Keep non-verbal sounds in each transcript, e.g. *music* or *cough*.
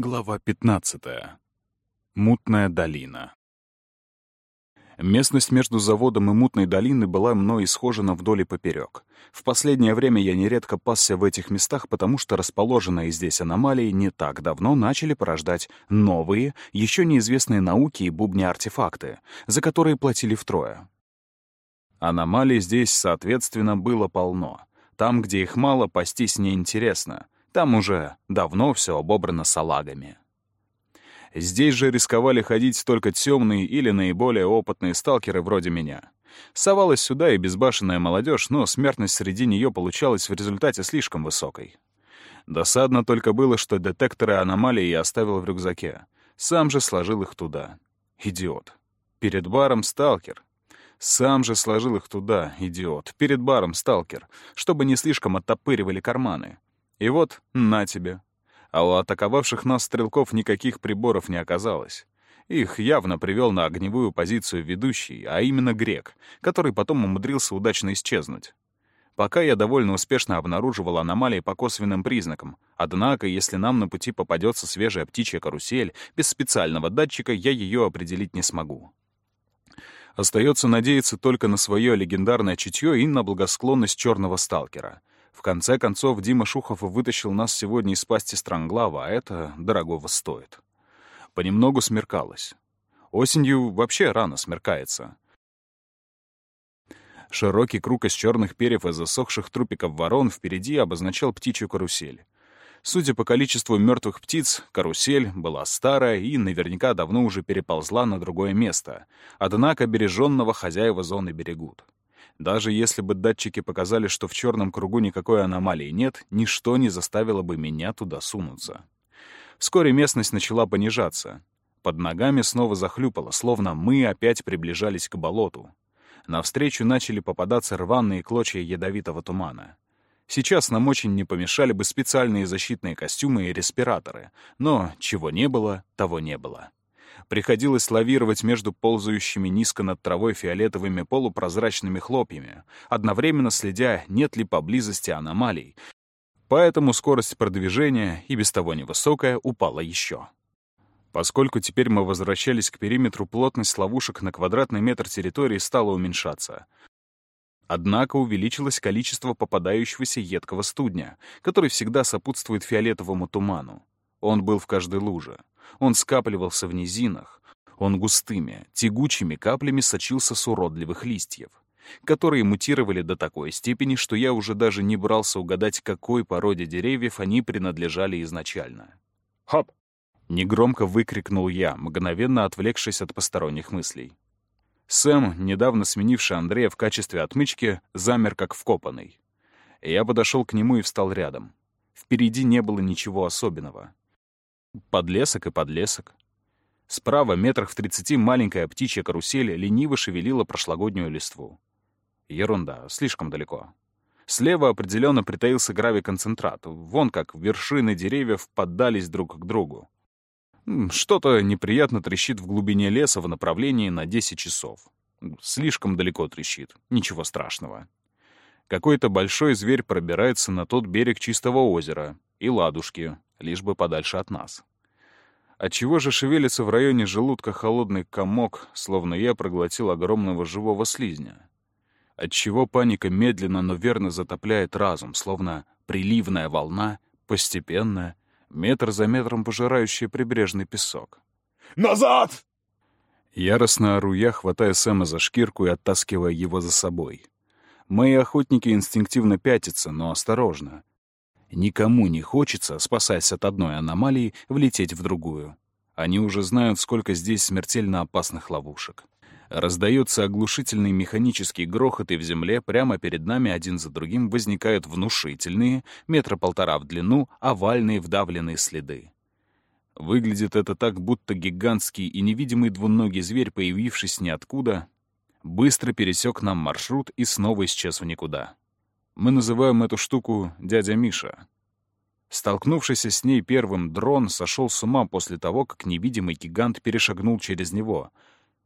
Глава 15. Мутная долина. Местность между заводом и Мутной долиной была мной исхожена вдоль и поперек. В последнее время я нередко пасся в этих местах, потому что расположенные здесь аномалии не так давно начали порождать новые, еще неизвестные науки и бубни-артефакты, за которые платили втрое. Аномалий здесь, соответственно, было полно. Там, где их мало, пастись неинтересно — там уже давно все обобрано салагами. Здесь же рисковали ходить только темные или наиболее опытные сталкеры вроде меня. Совалась сюда и безбашенная молодежь, но смертность среди нее получалась в результате слишком высокой. Досадно только было, что детекторы аномалий я оставил в рюкзаке. Сам же сложил их туда. Идиот. Перед баром сталкер. Сам же сложил их туда, идиот. Перед баром сталкер, чтобы не слишком оттопыривали карманы. И вот на тебе. А у атаковавших нас стрелков никаких приборов не оказалось. Их явно привел на огневую позицию ведущий, а именно грек, который потом умудрился удачно исчезнуть. Пока я довольно успешно обнаруживал аномалии по косвенным признакам. Однако, если нам на пути попадется свежая птичья карусель, без специального датчика я ее определить не смогу. Остается надеяться только на свое легендарное чутье и на благосклонность черного сталкера. В конце концов, Дима Шухов вытащил нас сегодня из пасти Странглава, а это дорогого стоит. Понемногу смеркалось. Осенью вообще рано смеркается. Широкий круг из черных перьев и засохших трупиков ворон впереди обозначал птичью карусель. Судя по количеству мертвых птиц, карусель была старая и наверняка давно уже переползла на другое место, однако береженного хозяева зоны берегут. Даже если бы датчики показали, что в черном кругу никакой аномалии нет, ничто не заставило бы меня туда сунуться. Вскоре местность начала понижаться. Под ногами снова захлюпало, словно мы опять приближались к болоту. Навстречу начали попадаться рваные клочья ядовитого тумана. Сейчас нам очень не помешали бы специальные защитные костюмы и респираторы, но чего не было, того не было. Приходилось лавировать между ползающими низко над травой фиолетовыми полупрозрачными хлопьями, одновременно следя, нет ли поблизости аномалий. Поэтому скорость продвижения, и без того невысокая, упала еще. Поскольку теперь мы возвращались к периметру, плотность ловушек на квадратный метр территории стала уменьшаться. Однако увеличилось количество попадающегося едкого студня, который всегда сопутствует фиолетовому туману. Он был в каждой луже. Он скапливался в низинах. Он густыми, тягучими каплями сочился с уродливых листьев, которые мутировали до такой степени, что я уже даже не брался угадать, какой породе деревьев они принадлежали изначально. «Хоп!» — негромко выкрикнул я, мгновенно отвлекшись от посторонних мыслей. Сэм, недавно сменивший Андрея в качестве отмычки, замер как вкопанный. Я подошел к нему и встал рядом. Впереди не было ничего особенного. Подлесок и подлесок. Справа, метрах в тридцати, маленькая птичья карусель лениво шевелила прошлогоднюю листву. Ерунда, слишком далеко. Слева определенно притаился гравий-концентрат. Вон как вершины деревьев поддались друг к другу. Что-то неприятно трещит в глубине леса в направлении на 10 часов. Слишком далеко трещит. Ничего страшного. Какой-то большой зверь пробирается на тот берег чистого озера. И ладушки лишь бы подальше от нас. Отчего же шевелится в районе желудка холодный комок, словно я проглотил огромного живого слизня? Отчего паника медленно, но верно затопляет разум, словно приливная волна, постепенно, метр за метром пожирающая прибрежный песок? «Назад!» Яростно ору я, хватая Сэма за шкирку и оттаскивая его за собой. Мои охотники инстинктивно пятятся, но осторожно, Никому не хочется, спасаясь от одной аномалии, влететь в другую. Они уже знают, сколько здесь смертельно опасных ловушек. Раздается оглушительный механический грохот, и в земле прямо перед нами один за другим возникают внушительные, метра полтора в длину, овальные вдавленные следы. Выглядит это так, будто гигантский и невидимый двуногий зверь, появившись ниоткуда, быстро пересек нам маршрут и снова исчез в никуда. Мы называем эту штуку «дядя Миша». Столкнувшийся с ней первым дрон сошел с ума после того, как невидимый гигант перешагнул через него.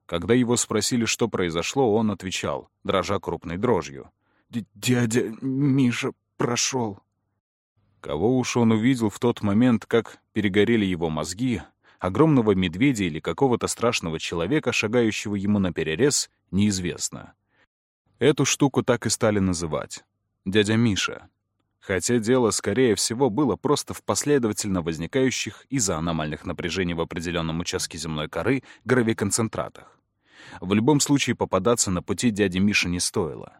Когда его спросили, что произошло, он отвечал, дрожа крупной дрожью. «Дядя Миша прошел». Кого уж он увидел в тот момент, как перегорели его мозги, огромного медведя или какого-то страшного человека, шагающего ему на перерез, неизвестно. Эту штуку так и стали называть — дядя Миша. Хотя дело, скорее всего, было просто в последовательно возникающих из-за аномальных напряжений в определенном участке земной коры гравиконцентратах. В любом случае попадаться на пути дяди Миши не стоило.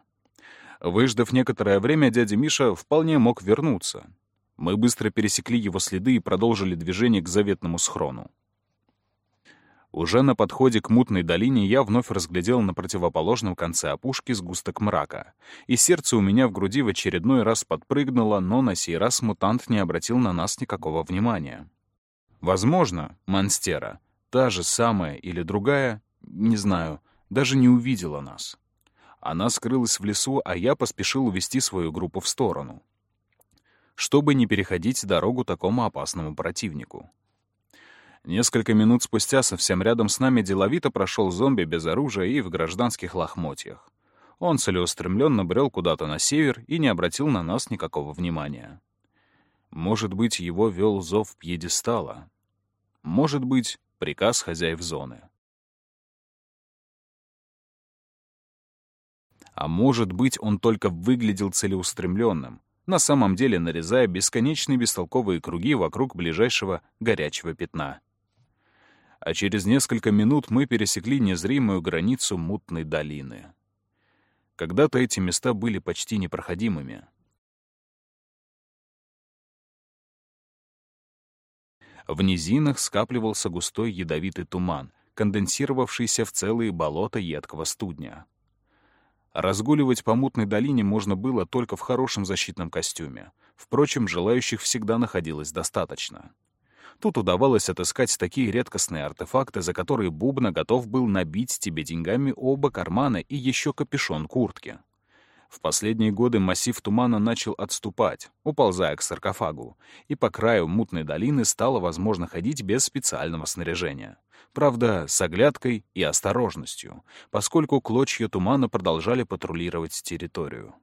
Выждав некоторое время, дядя Миша вполне мог вернуться. Мы быстро пересекли его следы и продолжили движение к заветному схрону. Уже на подходе к мутной долине я вновь разглядел на противоположном конце опушки сгусток мрака, и сердце у меня в груди в очередной раз подпрыгнуло, но на сей раз мутант не обратил на нас никакого внимания. Возможно, Монстера, та же самая или другая, не знаю, даже не увидела нас. Она скрылась в лесу, а я поспешил увести свою группу в сторону, чтобы не переходить дорогу такому опасному противнику. Несколько минут спустя совсем рядом с нами деловито прошел зомби без оружия и в гражданских лохмотьях. Он целеустремленно брел куда-то на север и не обратил на нас никакого внимания. Может быть, его вел зов пьедестала. Может быть, приказ хозяев зоны. А может быть, он только выглядел целеустремленным, на самом деле нарезая бесконечные бестолковые круги вокруг ближайшего горячего пятна а через несколько минут мы пересекли незримую границу мутной долины. Когда-то эти места были почти непроходимыми. В низинах скапливался густой ядовитый туман, конденсировавшийся в целые болота едкого студня. Разгуливать по мутной долине можно было только в хорошем защитном костюме. Впрочем, желающих всегда находилось достаточно. Тут удавалось отыскать такие редкостные артефакты, за которые Бубна готов был набить тебе деньгами оба кармана и еще капюшон куртки. В последние годы массив тумана начал отступать, уползая к саркофагу, и по краю мутной долины стало возможно ходить без специального снаряжения. Правда, с оглядкой и осторожностью, поскольку клочья тумана продолжали патрулировать территорию.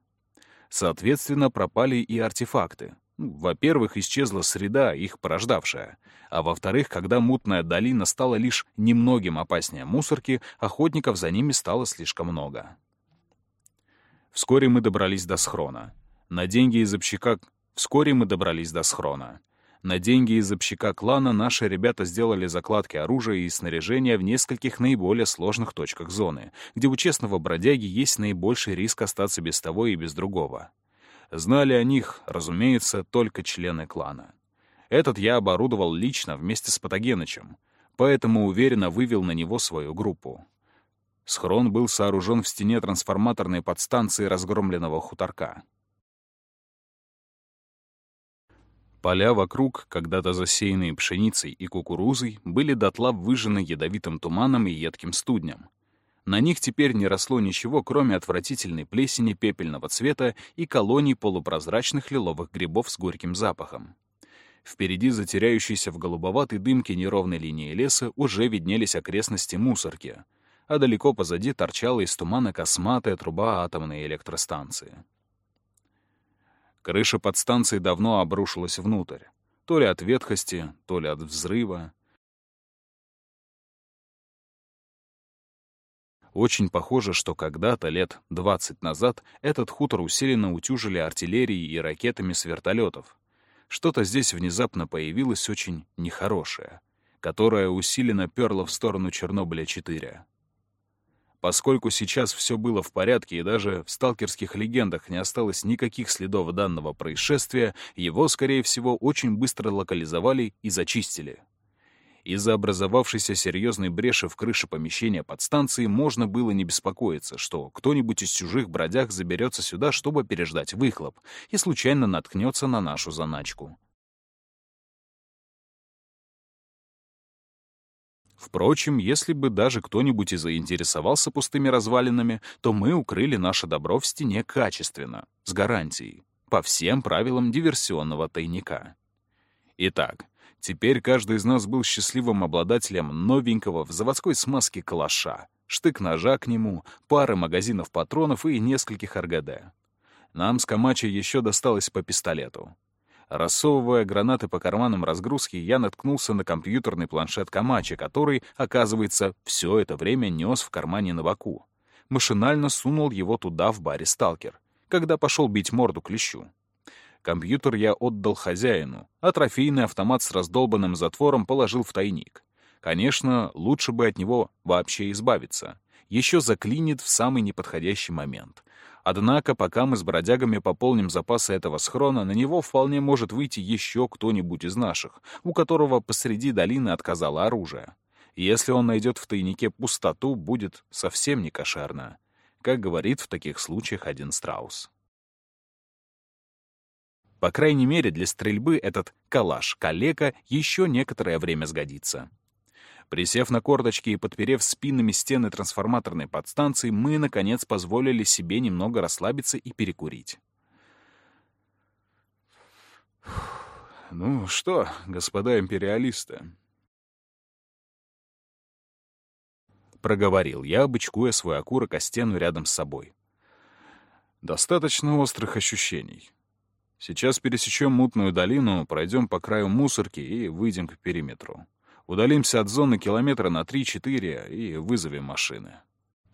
Соответственно, пропали и артефакты, во-первых, исчезла среда, их порождавшая. А во-вторых, когда мутная долина стала лишь немногим опаснее мусорки, охотников за ними стало слишком много. Вскоре мы добрались до схрона. На деньги из общака... Вскоре мы добрались до схрона. На деньги из общака клана наши ребята сделали закладки оружия и снаряжения в нескольких наиболее сложных точках зоны, где у честного бродяги есть наибольший риск остаться без того и без другого. Знали о них, разумеется, только члены клана. Этот я оборудовал лично вместе с Патогенычем, поэтому уверенно вывел на него свою группу. Схрон был сооружен в стене трансформаторной подстанции разгромленного хуторка. Поля вокруг, когда-то засеянные пшеницей и кукурузой, были дотла выжжены ядовитым туманом и едким студнем. На них теперь не росло ничего, кроме отвратительной плесени пепельного цвета и колоний полупрозрачных лиловых грибов с горьким запахом. Впереди затеряющейся в голубоватой дымке неровной линии леса уже виднелись окрестности мусорки, а далеко позади торчала из тумана косматая труба атомной электростанции. Крыша подстанции давно обрушилась внутрь, то ли от ветхости, то ли от взрыва. Очень похоже, что когда-то, лет 20 назад, этот хутор усиленно утюжили артиллерией и ракетами с вертолетов. Что-то здесь внезапно появилось очень нехорошее, которое усиленно перло в сторону Чернобыля-4. Поскольку сейчас все было в порядке и даже в сталкерских легендах не осталось никаких следов данного происшествия, его, скорее всего, очень быстро локализовали и зачистили. Из-за образовавшейся серьезной бреши в крыше помещения подстанции можно было не беспокоиться, что кто-нибудь из чужих бродяг заберется сюда, чтобы переждать выхлоп, и случайно наткнется на нашу заначку. Впрочем, если бы даже кто-нибудь и заинтересовался пустыми развалинами, то мы укрыли наше добро в стене качественно, с гарантией, по всем правилам диверсионного тайника. Итак, Теперь каждый из нас был счастливым обладателем новенького в заводской смазке калаша, штык-ножа к нему, пары магазинов патронов и нескольких РГД. Нам с Камачи еще досталось по пистолету. Рассовывая гранаты по карманам разгрузки, я наткнулся на компьютерный планшет Камачи, который, оказывается, все это время нес в кармане на боку. Машинально сунул его туда в баре «Сталкер», когда пошел бить морду клещу. Компьютер я отдал хозяину, а трофейный автомат с раздолбанным затвором положил в тайник. Конечно, лучше бы от него вообще избавиться. Еще заклинит в самый неподходящий момент. Однако, пока мы с бродягами пополним запасы этого схрона, на него вполне может выйти еще кто-нибудь из наших, у которого посреди долины отказало оружие. Если он найдет в тайнике пустоту, будет совсем не кошерно. Как говорит в таких случаях один страус. По крайней мере, для стрельбы этот калаш-калека еще некоторое время сгодится. Присев на корточки и подперев спинами стены трансформаторной подстанции, мы, наконец, позволили себе немного расслабиться и перекурить. «Ну что, господа империалисты?» Проговорил я, бычкуя свой окурок о стену рядом с собой. «Достаточно острых ощущений. Сейчас пересечем мутную долину, пройдем по краю мусорки и выйдем к периметру. Удалимся от зоны километра на 3-4 и вызовем машины.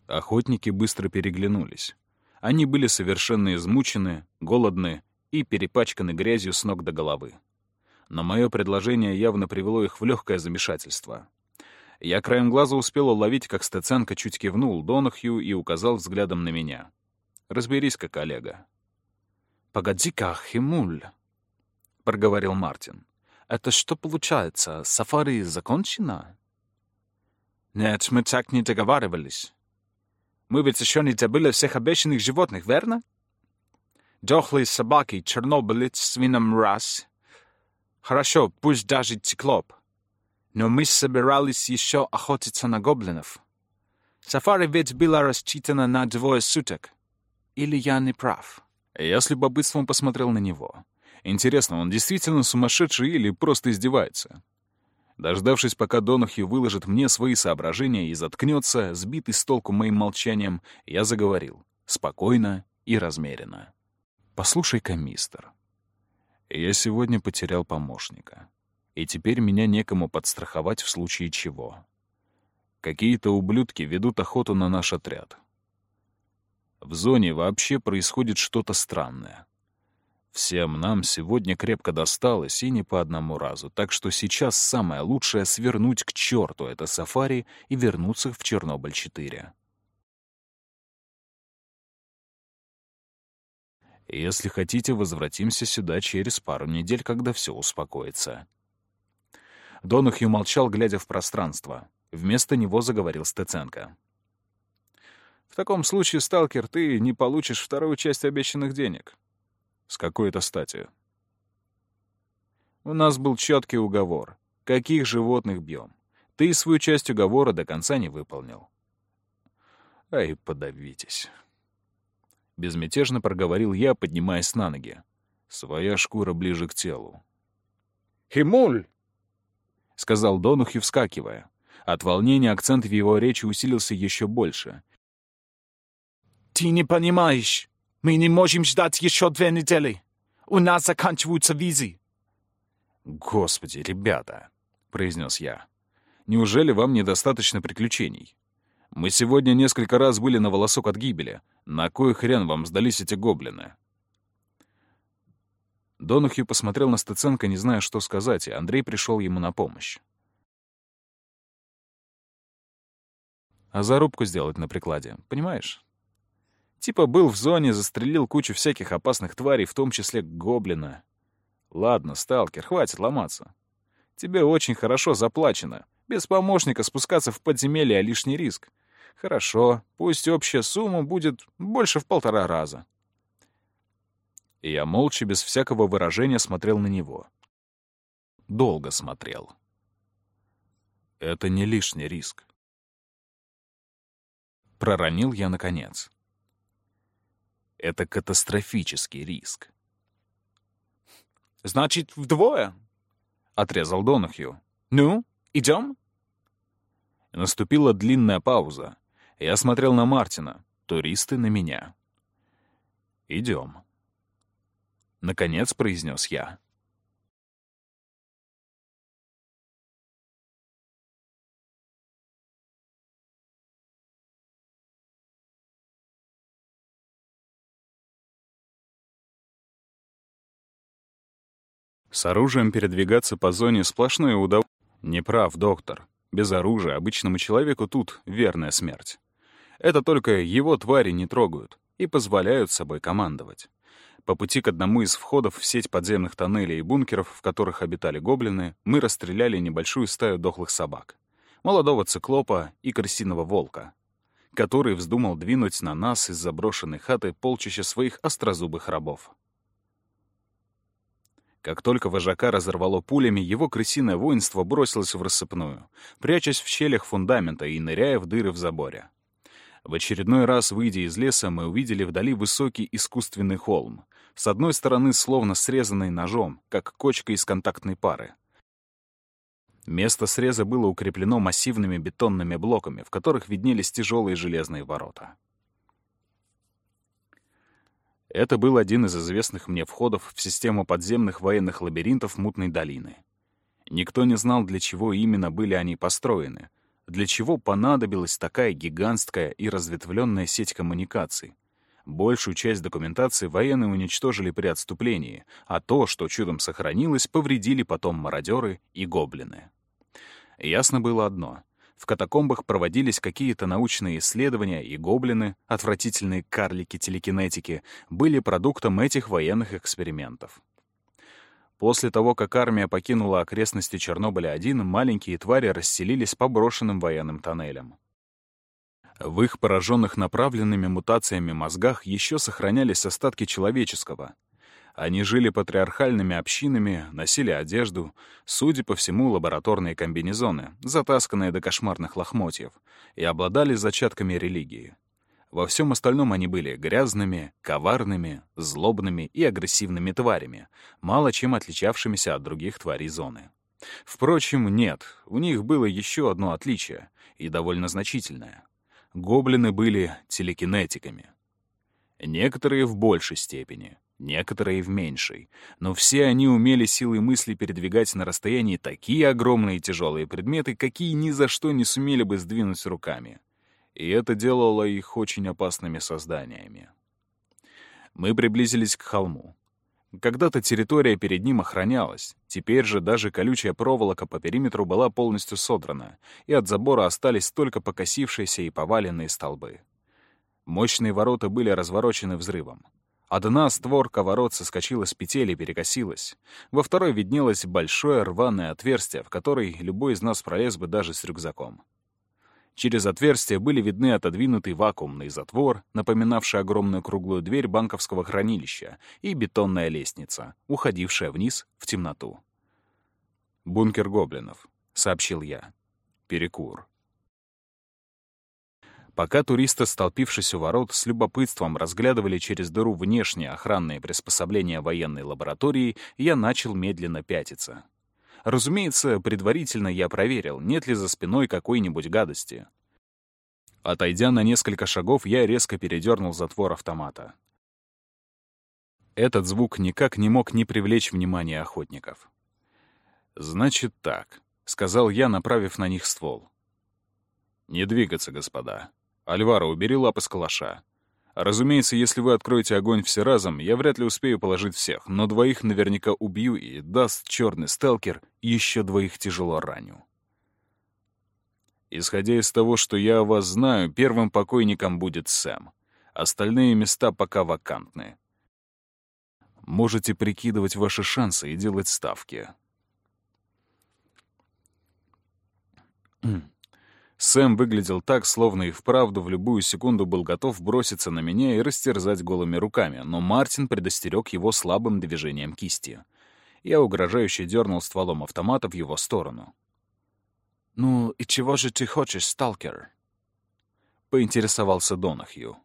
Охотники быстро переглянулись. Они были совершенно измучены, голодны и перепачканы грязью с ног до головы. Но мое предложение явно привело их в легкое замешательство. Я краем глаза успел уловить, как Стеценко чуть кивнул Донахью и указал взглядом на меня. «Разберись-ка, коллега». «Погоди-ка, Химуль», — проговорил Мартин. «Это что получается, сафари закончено?» «Нет, мы так не договаривались. Мы ведь еще не забыли всех обещанных животных, верно? Дохлые собаки, чернобылец, свиномраз. Хорошо, пусть даже циклоп. Но мы собирались еще охотиться на гоблинов. Сафари ведь было рассчитано на двое суток. Или я не прав?» Я с любопытством посмотрел на него. Интересно, он действительно сумасшедший или просто издевается? Дождавшись, пока Донахью выложит мне свои соображения и заткнется, сбитый с толку моим молчанием, я заговорил. Спокойно и размеренно. «Послушай-ка, мистер, я сегодня потерял помощника, и теперь меня некому подстраховать в случае чего. Какие-то ублюдки ведут охоту на наш отряд. В зоне вообще происходит что-то странное. Всем нам сегодня крепко досталось и не по одному разу, так что сейчас самое лучшее — свернуть к черту это сафари и вернуться в Чернобыль-4. Если хотите, возвратимся сюда через пару недель, когда все успокоится. Донахью молчал, глядя в пространство. Вместо него заговорил Стеценко. В таком случае, сталкер, ты не получишь вторую часть обещанных денег. С какой это стати? У нас был четкий уговор. Каких животных бьем? Ты свою часть уговора до конца не выполнил. Ай, подавитесь. Безмятежно проговорил я, поднимаясь на ноги. Своя шкура ближе к телу. «Химуль!» — сказал Донухи, вскакивая. От волнения акцент в его речи усилился еще больше. «Ты не понимаешь. Мы не можем ждать еще две недели. У нас заканчиваются визы». «Господи, ребята!» — произнес я. «Неужели вам недостаточно приключений? Мы сегодня несколько раз были на волосок от гибели. На кой хрен вам сдались эти гоблины?» Донухью посмотрел на Стеценко, не зная, что сказать, и Андрей пришел ему на помощь. А зарубку сделать на прикладе, понимаешь? Типа был в зоне, застрелил кучу всяких опасных тварей, в том числе гоблина. Ладно, сталкер, хватит ломаться. Тебе очень хорошо заплачено. Без помощника спускаться в подземелье — лишний риск. Хорошо, пусть общая сумма будет больше в полтора раза. И я молча, без всякого выражения, смотрел на него. Долго смотрел. Это не лишний риск. Проронил я наконец. Это катастрофический риск. «Значит, вдвое?» — отрезал Донахью. «Ну, идем?» Наступила длинная пауза. Я смотрел на Мартина, туристы на меня. «Идем». Наконец произнес я. С оружием передвигаться по зоне сплошное удовольствие. Не прав, доктор. Без оружия обычному человеку тут верная смерть. Это только его твари не трогают и позволяют собой командовать. По пути к одному из входов в сеть подземных тоннелей и бункеров, в которых обитали гоблины, мы расстреляли небольшую стаю дохлых собак. Молодого циклопа и крысиного волка, который вздумал двинуть на нас из заброшенной хаты полчища своих острозубых рабов. Как только вожака разорвало пулями, его крысиное воинство бросилось в рассыпную, прячась в щелях фундамента и ныряя в дыры в заборе. В очередной раз, выйдя из леса, мы увидели вдали высокий искусственный холм, с одной стороны словно срезанный ножом, как кочка из контактной пары. Место среза было укреплено массивными бетонными блоками, в которых виднелись тяжелые железные ворота. Это был один из известных мне входов в систему подземных военных лабиринтов Мутной долины. Никто не знал, для чего именно были они построены, для чего понадобилась такая гигантская и разветвленная сеть коммуникаций. Большую часть документации военные уничтожили при отступлении, а то, что чудом сохранилось, повредили потом мародеры и гоблины. Ясно было одно — в катакомбах проводились какие-то научные исследования, и гоблины, отвратительные карлики-телекинетики, были продуктом этих военных экспериментов. После того, как армия покинула окрестности Чернобыля-1, маленькие твари расселились по брошенным военным тоннелям. В их пораженных направленными мутациями мозгах еще сохранялись остатки человеческого — они жили патриархальными общинами, носили одежду, судя по всему, лабораторные комбинезоны, затасканные до кошмарных лохмотьев, и обладали зачатками религии. Во всем остальном они были грязными, коварными, злобными и агрессивными тварями, мало чем отличавшимися от других тварей зоны. Впрочем, нет, у них было еще одно отличие, и довольно значительное. Гоблины были телекинетиками. Некоторые в большей степени — некоторые в меньшей, но все они умели силой мысли передвигать на расстоянии такие огромные тяжелые предметы, какие ни за что не сумели бы сдвинуть руками. И это делало их очень опасными созданиями. Мы приблизились к холму. Когда-то территория перед ним охранялась, теперь же даже колючая проволока по периметру была полностью содрана, и от забора остались только покосившиеся и поваленные столбы. Мощные ворота были разворочены взрывом. Одна створка ворот соскочила с петель и перекосилась. Во второй виднелось большое рваное отверстие, в которое любой из нас пролез бы даже с рюкзаком. Через отверстие были видны отодвинутый вакуумный затвор, напоминавший огромную круглую дверь банковского хранилища, и бетонная лестница, уходившая вниз в темноту. «Бункер гоблинов», — сообщил я. «Перекур». Пока туристы, столпившись у ворот, с любопытством разглядывали через дыру внешние охранные приспособления военной лаборатории, я начал медленно пятиться. Разумеется, предварительно я проверил, нет ли за спиной какой-нибудь гадости. Отойдя на несколько шагов, я резко передернул затвор автомата. Этот звук никак не мог не привлечь внимания охотников. «Значит так», — сказал я, направив на них ствол. «Не двигаться, господа. «Альваро, убери лапы с калаша. Разумеется, если вы откроете огонь все разом, я вряд ли успею положить всех, но двоих наверняка убью и, даст черный сталкер, еще двоих тяжело раню. Исходя из того, что я о вас знаю, первым покойником будет Сэм. Остальные места пока вакантны. Можете прикидывать ваши шансы и делать ставки. *clears throat* Сэм выглядел так, словно и вправду в любую секунду был готов броситься на меня и растерзать голыми руками, но Мартин предостерег его слабым движением кисти. Я угрожающе дернул стволом автомата в его сторону. «Ну и чего же ты хочешь, сталкер?» — поинтересовался Донахью.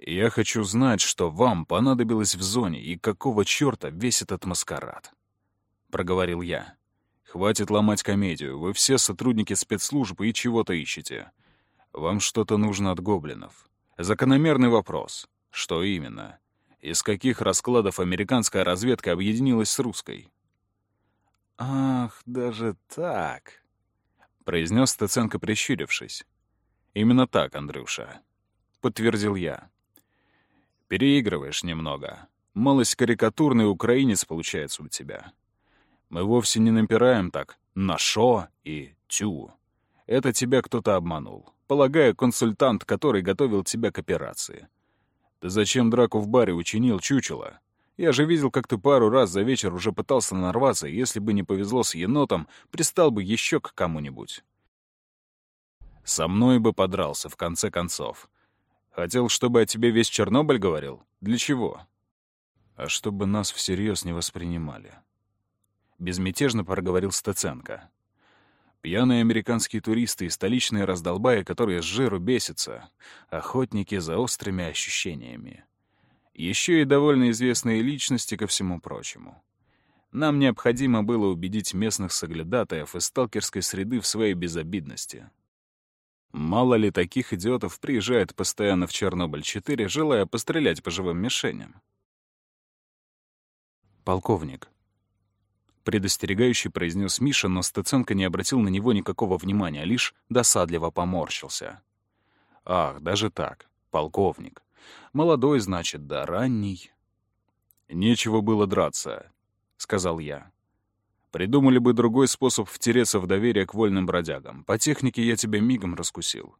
«Я хочу знать, что вам понадобилось в зоне и какого черта весь этот маскарад», — проговорил я. Хватит ломать комедию. Вы все сотрудники спецслужбы и чего-то ищете. Вам что-то нужно от гоблинов. Закономерный вопрос. Что именно? Из каких раскладов американская разведка объединилась с русской? «Ах, даже так», — произнес Стеценко, прищурившись. «Именно так, Андрюша», — подтвердил я. «Переигрываешь немного. Малость карикатурный украинец получается у тебя. Мы вовсе не напираем так на «шо» и «тю». Это тебя кто-то обманул. Полагаю, консультант, который готовил тебя к операции. Ты зачем драку в баре учинил, чучело? Я же видел, как ты пару раз за вечер уже пытался нарваться, и если бы не повезло с енотом, пристал бы еще к кому-нибудь. Со мной бы подрался, в конце концов. Хотел, чтобы о тебе весь Чернобыль говорил? Для чего? А чтобы нас всерьез не воспринимали. Безмятежно проговорил Стеценко. Пьяные американские туристы и столичные раздолбаи, которые с жиру бесятся. Охотники за острыми ощущениями. Еще и довольно известные личности ко всему прочему. Нам необходимо было убедить местных соглядатаев из сталкерской среды в своей безобидности. Мало ли таких идиотов приезжает постоянно в Чернобыль-4, желая пострелять по живым мишеням. «Полковник», — предостерегающий произнес Миша, но Стеценко не обратил на него никакого внимания, лишь досадливо поморщился. «Ах, даже так, полковник. Молодой, значит, да ранний». «Нечего было драться», — сказал я. Придумали бы другой способ втереться в доверие к вольным бродягам. По технике я тебя мигом раскусил.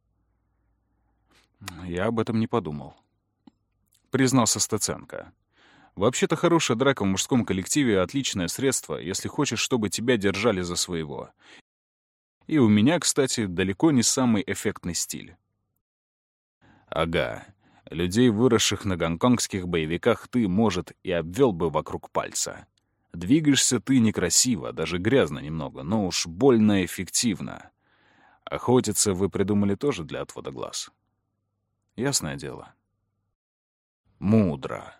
Я об этом не подумал. Признался Стаценко. Вообще-то хорошая драка в мужском коллективе — отличное средство, если хочешь, чтобы тебя держали за своего. И у меня, кстати, далеко не самый эффектный стиль. Ага. Людей, выросших на гонконгских боевиках, ты, может, и обвел бы вокруг пальца. Двигаешься ты некрасиво, даже грязно немного, но уж больно эффективно. Охотиться вы придумали тоже для отвода глаз. Ясное дело. Мудро.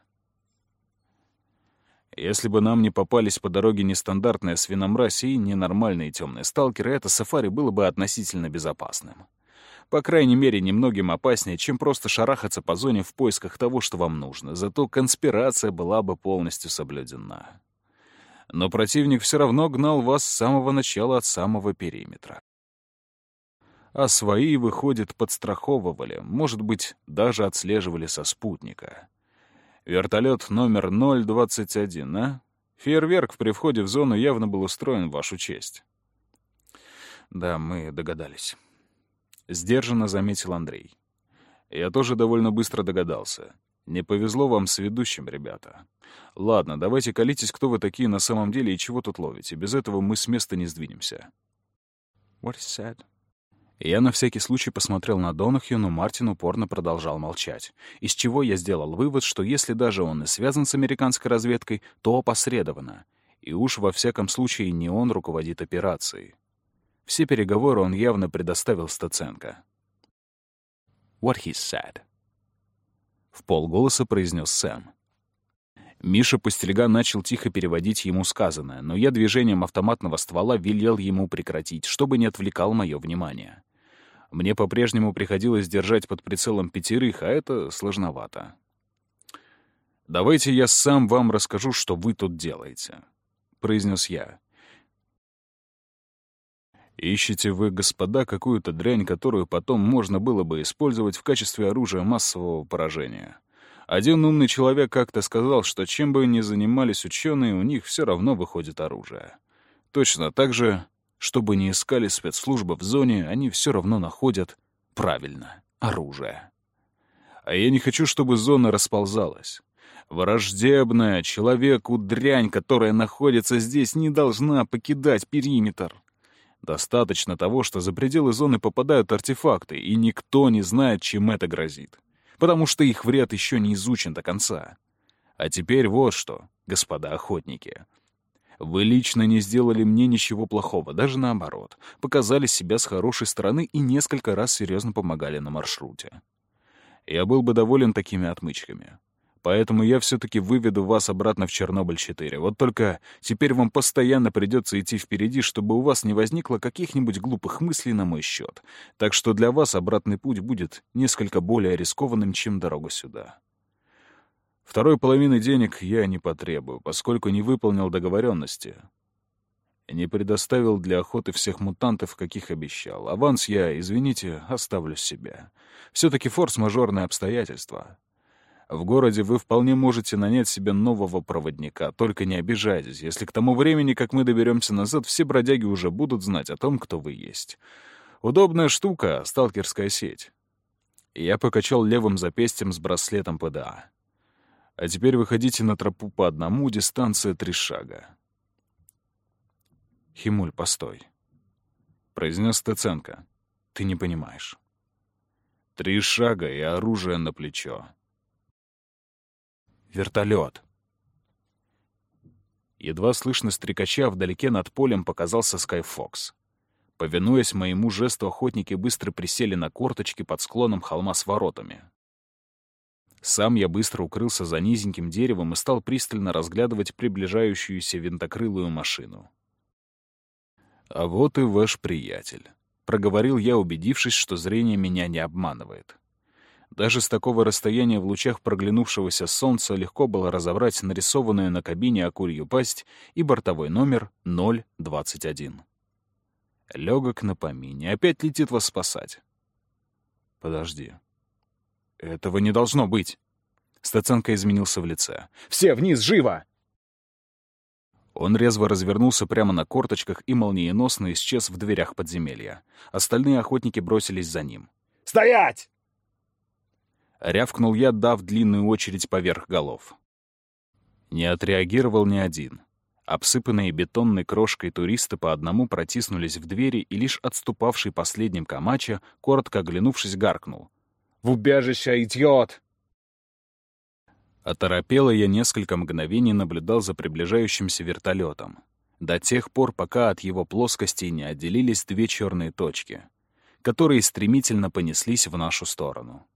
Если бы нам не попались по дороге нестандартная свиномразь и ненормальные темные сталкеры, это сафари было бы относительно безопасным. По крайней мере, немногим опаснее, чем просто шарахаться по зоне в поисках того, что вам нужно. Зато конспирация была бы полностью соблюдена но противник все равно гнал вас с самого начала от самого периметра. А свои, выходит, подстраховывали, может быть, даже отслеживали со спутника. Вертолет номер 021, а? Фейерверк при входе в зону явно был устроен в вашу честь. Да, мы догадались. Сдержанно заметил Андрей. Я тоже довольно быстро догадался. Не повезло вам с ведущим, ребята. Ладно, давайте колитесь, кто вы такие на самом деле и чего тут ловите. Без этого мы с места не сдвинемся. What is said? Я на всякий случай посмотрел на Донахью, но Мартин упорно продолжал молчать. Из чего я сделал вывод, что если даже он и связан с американской разведкой, то опосредованно. И уж во всяком случае не он руководит операцией. Все переговоры он явно предоставил Стаценко. What he said. В полголоса произнес Сэм. Миша Пустельга начал тихо переводить ему сказанное, но я движением автоматного ствола велел ему прекратить, чтобы не отвлекал мое внимание. Мне по-прежнему приходилось держать под прицелом пятерых, а это сложновато. «Давайте я сам вам расскажу, что вы тут делаете», — произнес я. Ищете вы, господа, какую-то дрянь, которую потом можно было бы использовать в качестве оружия массового поражения. Один умный человек как-то сказал, что чем бы ни занимались ученые, у них все равно выходит оружие. Точно так же, что бы ни искали спецслужбы в зоне, они все равно находят, правильно, оружие. А я не хочу, чтобы зона расползалась. Враждебная человеку дрянь, которая находится здесь, не должна покидать периметр. Достаточно того, что за пределы зоны попадают артефакты, и никто не знает, чем это грозит. Потому что их вред еще не изучен до конца. А теперь вот что, господа охотники. Вы лично не сделали мне ничего плохого, даже наоборот. Показали себя с хорошей стороны и несколько раз серьезно помогали на маршруте. Я был бы доволен такими отмычками. Поэтому я все-таки выведу вас обратно в Чернобыль-4. Вот только теперь вам постоянно придется идти впереди, чтобы у вас не возникло каких-нибудь глупых мыслей на мой счет. Так что для вас обратный путь будет несколько более рискованным, чем дорога сюда. Второй половины денег я не потребую, поскольку не выполнил договоренности. Не предоставил для охоты всех мутантов, каких обещал. Аванс я, извините, оставлю себе. Все-таки форс-мажорные обстоятельства. В городе вы вполне можете нанять себе нового проводника, только не обижайтесь, если к тому времени, как мы доберемся назад, все бродяги уже будут знать о том, кто вы есть. Удобная штука — сталкерская сеть. Я покачал левым запястьем с браслетом ПДА. А теперь выходите на тропу по одному, дистанция три шага. «Химуль, постой», — произнес Стеценко. «Ты не понимаешь». Три шага и оружие на плечо. Вертолет. Едва слышно стрекача, вдалеке над полем показался Скайфокс. Повинуясь моему жесту, охотники быстро присели на корточки под склоном холма с воротами. Сам я быстро укрылся за низеньким деревом и стал пристально разглядывать приближающуюся винтокрылую машину. «А вот и ваш приятель», — проговорил я, убедившись, что зрение меня не обманывает. Даже с такого расстояния в лучах проглянувшегося солнца легко было разобрать нарисованную на кабине акулью пасть и бортовой номер 021. Легок на помине. Опять летит вас спасать. Подожди. Этого не должно быть. Стаценко изменился в лице. «Все вниз, живо!» Он резво развернулся прямо на корточках и молниеносно исчез в дверях подземелья. Остальные охотники бросились за ним. «Стоять!» Рявкнул я, дав длинную очередь поверх голов. Не отреагировал ни один. Обсыпанные бетонной крошкой туристы по одному протиснулись в двери, и лишь отступавший последним Камача, коротко оглянувшись, гаркнул. «В убежище, идиот!» Оторопело я несколько мгновений наблюдал за приближающимся вертолетом. До тех пор, пока от его плоскости не отделились две черные точки, которые стремительно понеслись в нашу сторону.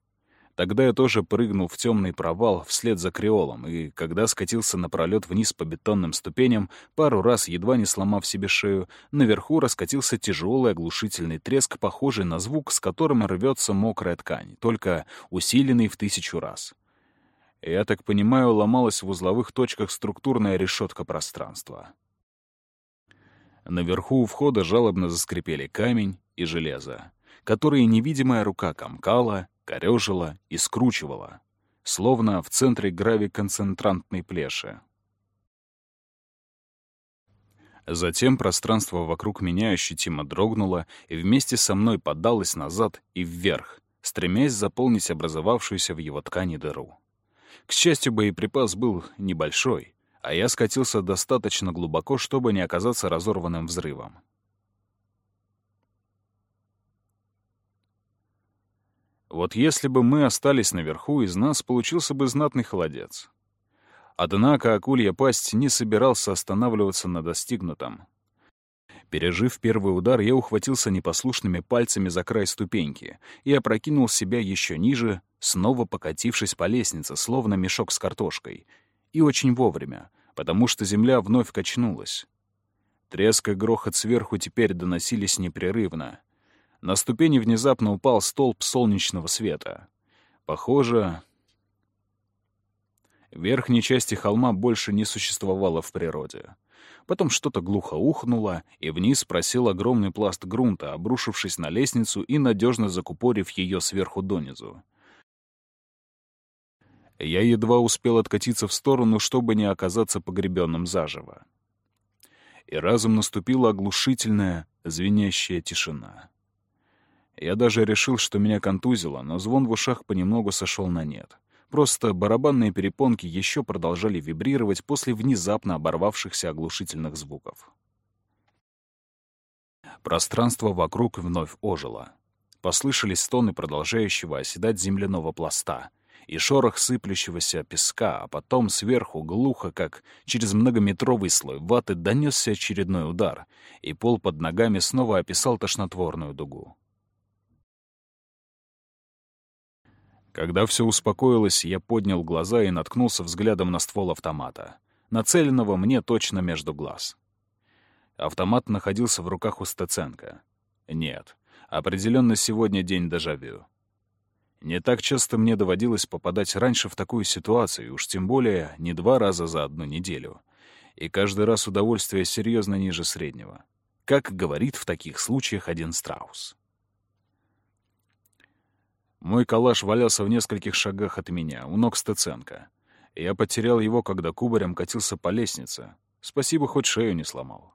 Тогда я тоже прыгнул в темный провал вслед за креолом, и когда скатился напролет вниз по бетонным ступеням, пару раз, едва не сломав себе шею, наверху раскатился тяжелый оглушительный треск, похожий на звук, с которым рвется мокрая ткань, только усиленный в тысячу раз. Я так понимаю, ломалась в узловых точках структурная решетка пространства. Наверху у входа жалобно заскрипели камень и железо, которые невидимая рука комкала корёжила и скручивала, словно в центре гравиконцентрантной плеши. Затем пространство вокруг меня ощутимо дрогнуло и вместе со мной подалось назад и вверх, стремясь заполнить образовавшуюся в его ткани дыру. К счастью, боеприпас был небольшой, а я скатился достаточно глубоко, чтобы не оказаться разорванным взрывом. Вот если бы мы остались наверху, из нас получился бы знатный холодец. Однако акулья пасть не собирался останавливаться на достигнутом. Пережив первый удар, я ухватился непослушными пальцами за край ступеньки и опрокинул себя еще ниже, снова покатившись по лестнице, словно мешок с картошкой. И очень вовремя, потому что земля вновь качнулась. Треск и грохот сверху теперь доносились непрерывно — на ступени внезапно упал столб солнечного света. Похоже, верхней части холма больше не существовало в природе. Потом что-то глухо ухнуло, и вниз просел огромный пласт грунта, обрушившись на лестницу и надежно закупорив ее сверху донизу. Я едва успел откатиться в сторону, чтобы не оказаться погребенным заживо. И разом наступила оглушительная, звенящая тишина. Я даже решил, что меня контузило, но звон в ушах понемногу сошел на нет. Просто барабанные перепонки еще продолжали вибрировать после внезапно оборвавшихся оглушительных звуков. Пространство вокруг вновь ожило. Послышались стоны продолжающего оседать земляного пласта и шорох сыплющегося песка, а потом сверху глухо, как через многометровый слой ваты, донесся очередной удар, и пол под ногами снова описал тошнотворную дугу. Когда все успокоилось, я поднял глаза и наткнулся взглядом на ствол автомата, нацеленного мне точно между глаз. Автомат находился в руках у Стеценко. Нет, определенно сегодня день дежавю. Не так часто мне доводилось попадать раньше в такую ситуацию, уж тем более не два раза за одну неделю. И каждый раз удовольствие серьезно ниже среднего. Как говорит в таких случаях один страус. Мой калаш валялся в нескольких шагах от меня, у ног Стеценко. Я потерял его, когда кубарем катился по лестнице. Спасибо, хоть шею не сломал.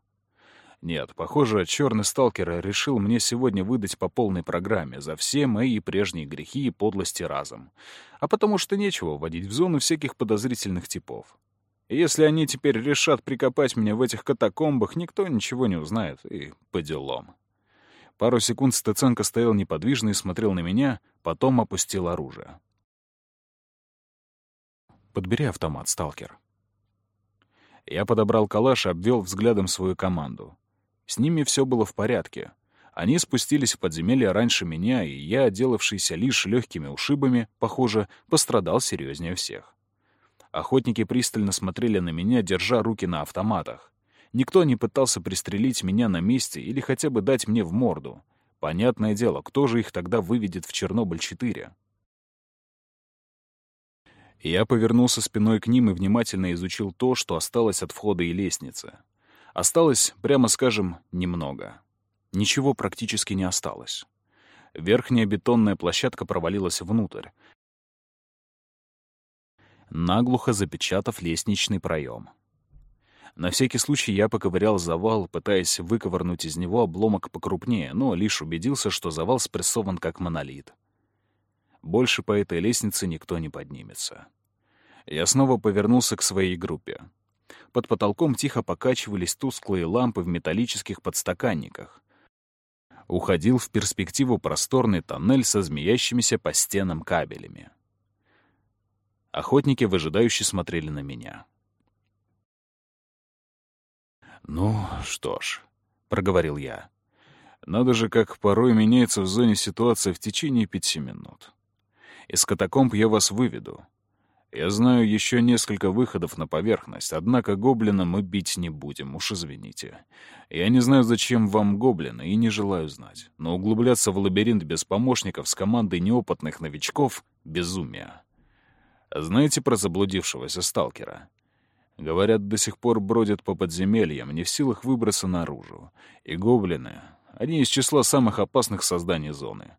Нет, похоже, черный сталкер решил мне сегодня выдать по полной программе за все мои прежние грехи и подлости разом. А потому что нечего вводить в зону всяких подозрительных типов. Если они теперь решат прикопать меня в этих катакомбах, никто ничего не узнает, и по делам. Пару секунд Стеценко стоял неподвижно и смотрел на меня, потом опустил оружие. «Подбери автомат, сталкер». Я подобрал калаш и обвел взглядом свою команду. С ними все было в порядке. Они спустились в подземелье раньше меня, и я, отделавшийся лишь легкими ушибами, похоже, пострадал серьезнее всех. Охотники пристально смотрели на меня, держа руки на автоматах. Никто не пытался пристрелить меня на месте или хотя бы дать мне в морду. Понятное дело, кто же их тогда выведет в Чернобыль-4? Я повернулся спиной к ним и внимательно изучил то, что осталось от входа и лестницы. Осталось, прямо скажем, немного. Ничего практически не осталось. Верхняя бетонная площадка провалилась внутрь, наглухо запечатав лестничный проем. На всякий случай я поковырял завал, пытаясь выковырнуть из него обломок покрупнее, но лишь убедился, что завал спрессован как монолит. Больше по этой лестнице никто не поднимется. Я снова повернулся к своей группе. Под потолком тихо покачивались тусклые лампы в металлических подстаканниках. Уходил в перспективу просторный тоннель со змеящимися по стенам кабелями. Охотники выжидающе смотрели на меня. «Ну что ж», — проговорил я, — «надо же, как порой меняется в зоне ситуация в течение пяти минут. Из катакомб я вас выведу. Я знаю еще несколько выходов на поверхность, однако гоблина мы бить не будем, уж извините. Я не знаю, зачем вам гоблины, и не желаю знать. Но углубляться в лабиринт без помощников с командой неопытных новичков — безумие. Знаете про заблудившегося сталкера? Говорят, до сих пор бродят по подземельям, не в силах выбраться наружу. И гоблины — они из числа самых опасных созданий зоны.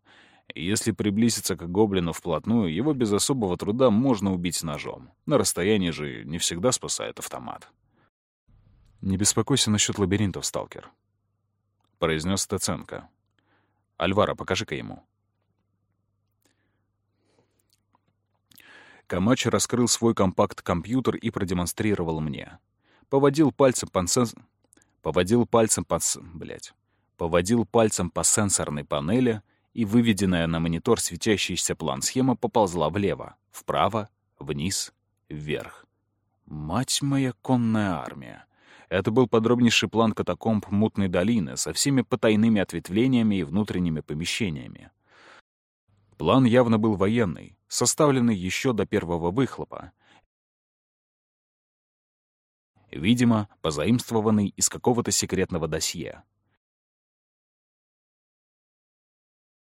И если приблизиться к гоблину вплотную, его без особого труда можно убить ножом. На расстоянии же не всегда спасает автомат. «Не беспокойся насчет лабиринтов, сталкер», — произнес Стеценко. «Альвара, покажи-ка ему». Камач раскрыл свой компакт-компьютер и продемонстрировал мне. Поводил пальцем по сенс... Поводил пальцем по... Блядь. Поводил пальцем по сенсорной панели, и выведенная на монитор светящаяся план-схема поползла влево, вправо, вниз, вверх. Мать моя конная армия! Это был подробнейший план катакомб Мутной долины со всеми потайными ответвлениями и внутренними помещениями. План явно был военный, составленный еще до первого выхлопа. Видимо, позаимствованный из какого-то секретного досье.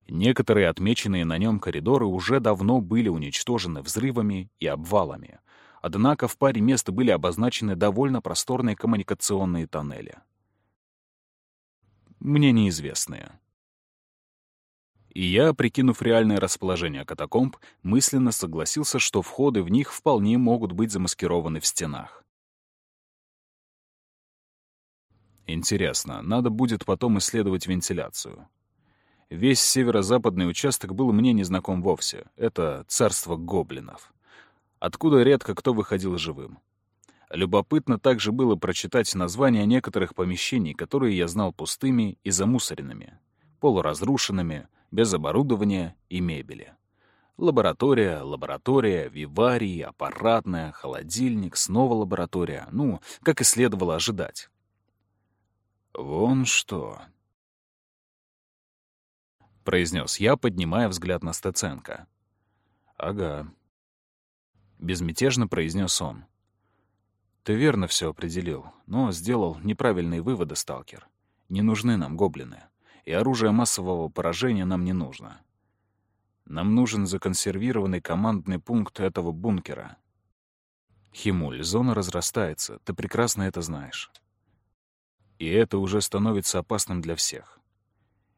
Некоторые отмеченные на нем коридоры уже давно были уничтожены взрывами и обвалами. Однако в паре мест были обозначены довольно просторные коммуникационные тоннели. Мне неизвестные. И я, прикинув реальное расположение катакомб, мысленно согласился, что входы в них вполне могут быть замаскированы в стенах. Интересно, надо будет потом исследовать вентиляцию. Весь северо-западный участок был мне незнаком вовсе. Это царство гоблинов. Откуда редко кто выходил живым. Любопытно также было прочитать названия некоторых помещений, которые я знал пустыми и замусоренными, полуразрушенными, без оборудования и мебели. Лаборатория, лаборатория, виварий, аппаратная, холодильник, снова лаборатория. Ну, как и следовало ожидать. «Вон что», — произнес я, поднимая взгляд на Стеценко. «Ага», — безмятежно произнес он. «Ты верно все определил, но сделал неправильные выводы, сталкер. Не нужны нам гоблины и оружие массового поражения нам не нужно. Нам нужен законсервированный командный пункт этого бункера. Химуль, зона разрастается, ты прекрасно это знаешь. И это уже становится опасным для всех.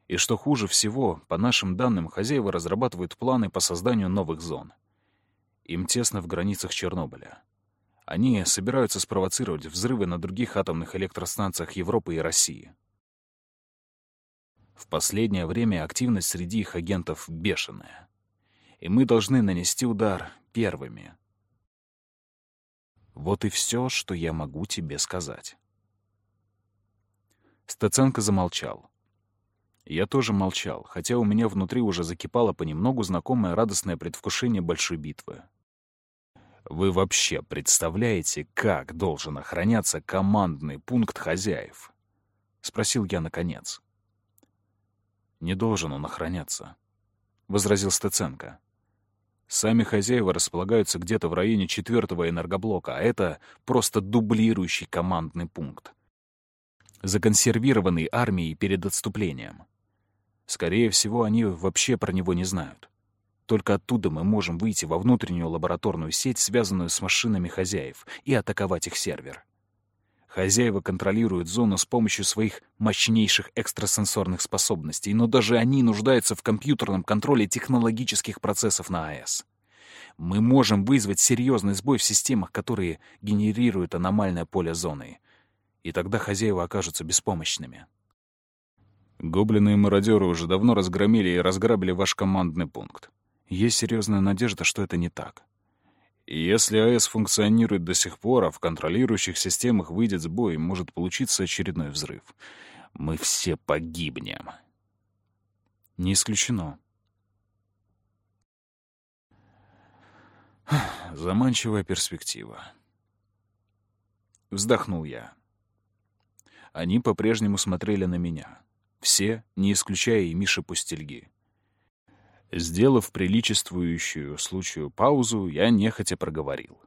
И что хуже всего, по нашим данным, хозяева разрабатывают планы по созданию новых зон. Им тесно в границах Чернобыля. Они собираются спровоцировать взрывы на других атомных электростанциях Европы и России. В последнее время активность среди их агентов бешеная. И мы должны нанести удар первыми. Вот и все, что я могу тебе сказать. Стаценко замолчал. Я тоже молчал, хотя у меня внутри уже закипало понемногу знакомое радостное предвкушение большой битвы. Вы вообще представляете, как должен охраняться командный пункт хозяев? Спросил я наконец. Не должен он охраняться, возразил Стеценко. Сами хозяева располагаются где-то в районе четвертого энергоблока, а это просто дублирующий командный пункт. Законсервированный армией перед отступлением. Скорее всего, они вообще про него не знают. Только оттуда мы можем выйти во внутреннюю лабораторную сеть, связанную с машинами хозяев, и атаковать их сервер. Хозяева контролируют зону с помощью своих мощнейших экстрасенсорных способностей, но даже они нуждаются в компьютерном контроле технологических процессов на АЭС. Мы можем вызвать серьезный сбой в системах, которые генерируют аномальное поле зоны, и тогда хозяева окажутся беспомощными. Гоблины и мародеры уже давно разгромили и разграбили ваш командный пункт. Есть серьезная надежда, что это не так. И если АЭС функционирует до сих пор, а в контролирующих системах выйдет сбой, может получиться очередной взрыв. Мы все погибнем. Не исключено. *sighs* Заманчивая перспектива. Вздохнул я. Они по-прежнему смотрели на меня. Все, не исключая и Миши Пустельги. Сделав приличествующую случаю паузу, я нехотя проговорил.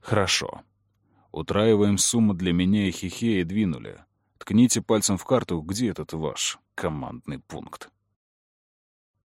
«Хорошо. Утраиваем сумму для меня и Хихе и двинули. Ткните пальцем в карту, где этот ваш командный пункт».